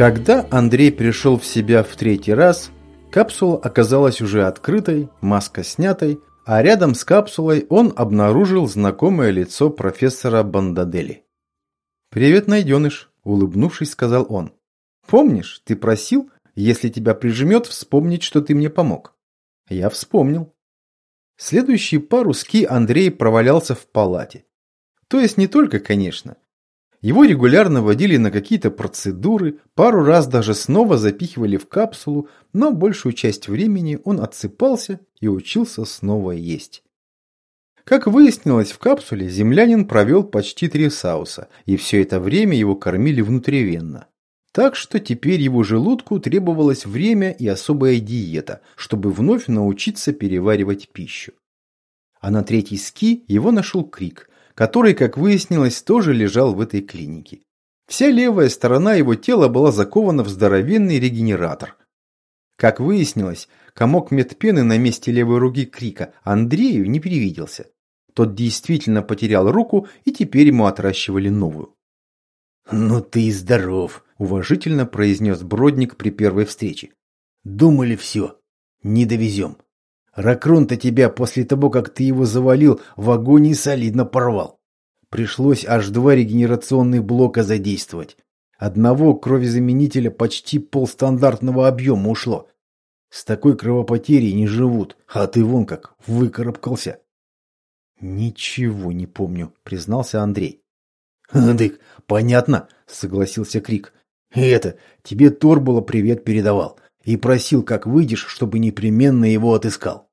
Когда Андрей пришел в себя в третий раз, капсула оказалась уже открытой, маска снятой, а рядом с капсулой он обнаружил знакомое лицо профессора Бандадели. «Привет, найденыш», – улыбнувшись, сказал он. «Помнишь, ты просил, если тебя прижмет, вспомнить, что ты мне помог?» «Я вспомнил». Следующие пару ски Андрей провалялся в палате. То есть не только, конечно. Его регулярно водили на какие-то процедуры, пару раз даже снова запихивали в капсулу, но большую часть времени он отсыпался и учился снова есть. Как выяснилось, в капсуле землянин провел почти три сауса, и все это время его кормили внутривенно. Так что теперь его желудку требовалось время и особая диета, чтобы вновь научиться переваривать пищу. А на третий ски его нашел Крик, который, как выяснилось, тоже лежал в этой клинике. Вся левая сторона его тела была закована в здоровенный регенератор. Как выяснилось, комок медпены на месте левой руки Крика Андрею не привиделся. Тот действительно потерял руку, и теперь ему отращивали новую. «Ну ты и здоров», – уважительно произнес Бродник при первой встрече. «Думали все. Не довезем. Ракрон-то тебя после того, как ты его завалил, в агонии солидно порвал. Пришлось аж два регенерационных блока задействовать. Одного кровезаменителя почти полстандартного объема ушло. С такой кровопотерей не живут, а ты вон как выкарабкался. Ничего не помню, признался Андрей. Дык, понятно, согласился Крик. Это, тебе Торбула привет передавал и просил, как выйдешь, чтобы непременно его отыскал.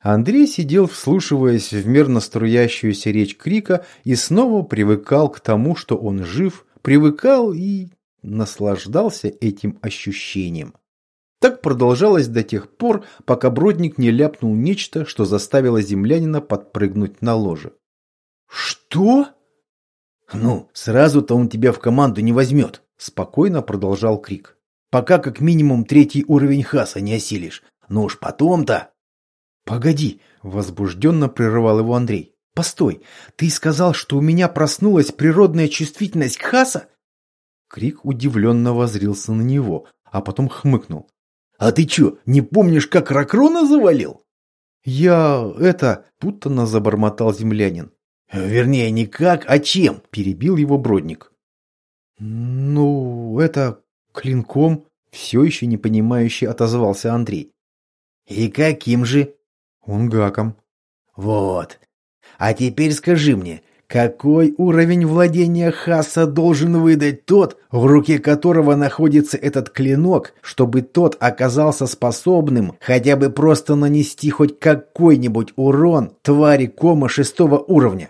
Андрей сидел, вслушиваясь в мерно струящуюся речь Крика и снова привыкал к тому, что он жив, привыкал и наслаждался этим ощущением. Так продолжалось до тех пор, пока Бродник не ляпнул нечто, что заставило землянина подпрыгнуть на ложе. «Что?» «Ну, сразу-то он тебя в команду не возьмет», – спокойно продолжал Крик. «Пока как минимум третий уровень Хаса не осилишь. Ну уж потом-то...» «Погоди», – возбужденно прерывал его Андрей. «Постой, ты сказал, что у меня проснулась природная чувствительность к Хаса?» Крик удивленно возрился на него, а потом хмыкнул. «А ты чё, не помнишь, как Ракрона завалил?» «Я... это...» – путанно забормотал землянин. «Вернее, не как, а чем?» – перебил его Бродник. «Ну, это... клинком...» – все еще непонимающе отозвался Андрей. «И каким же?» «Унгаком». «Вот. А теперь скажи мне, какой уровень владения Хаса должен выдать тот, в руке которого находится этот клинок, чтобы тот оказался способным хотя бы просто нанести хоть какой-нибудь урон твари кома шестого уровня?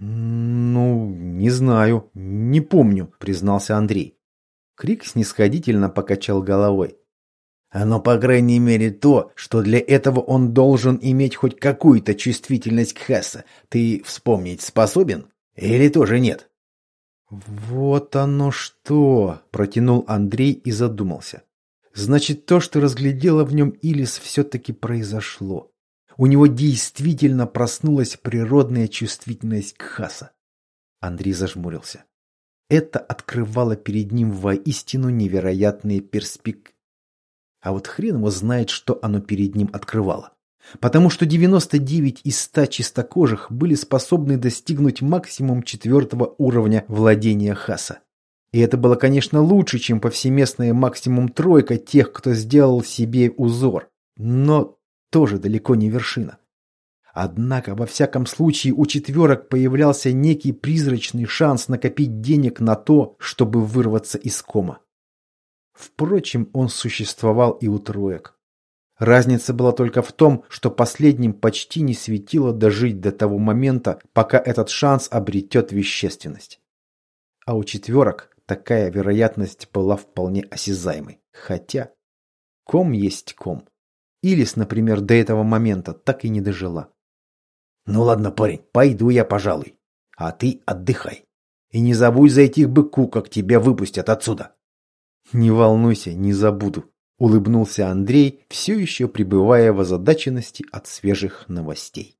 «Ну, не знаю, не помню», — признался Андрей. Крик снисходительно покачал головой. Но, по крайней мере, то, что для этого он должен иметь хоть какую-то чувствительность к Хесса, ты вспомнить способен? Или тоже нет? «Вот оно что!» – протянул Андрей и задумался. «Значит, то, что разглядела в нем Илис, все-таки произошло. У него действительно проснулась природная чувствительность к Хаса». Андрей зажмурился. Это открывало перед ним воистину невероятные перспективы. А вот хрен его знает, что оно перед ним открывало. Потому что 99 из 100 чистокожих были способны достигнуть максимум четвертого уровня владения Хаса. И это было, конечно, лучше, чем повсеместная максимум тройка тех, кто сделал себе узор. Но тоже далеко не вершина. Однако, во всяком случае, у четверок появлялся некий призрачный шанс накопить денег на то, чтобы вырваться из кома. Впрочем, он существовал и у троек. Разница была только в том, что последним почти не светило дожить до того момента, пока этот шанс обретет вещественность. А у четверок такая вероятность была вполне осязаемой. Хотя ком есть ком. Илис, например, до этого момента так и не дожила. Ну ладно, парень, пойду я, пожалуй. А ты отдыхай. И не забудь зайти к быку, как тебя выпустят отсюда. «Не волнуйся, не забуду», – улыбнулся Андрей, все еще пребывая в озадаченности от свежих новостей.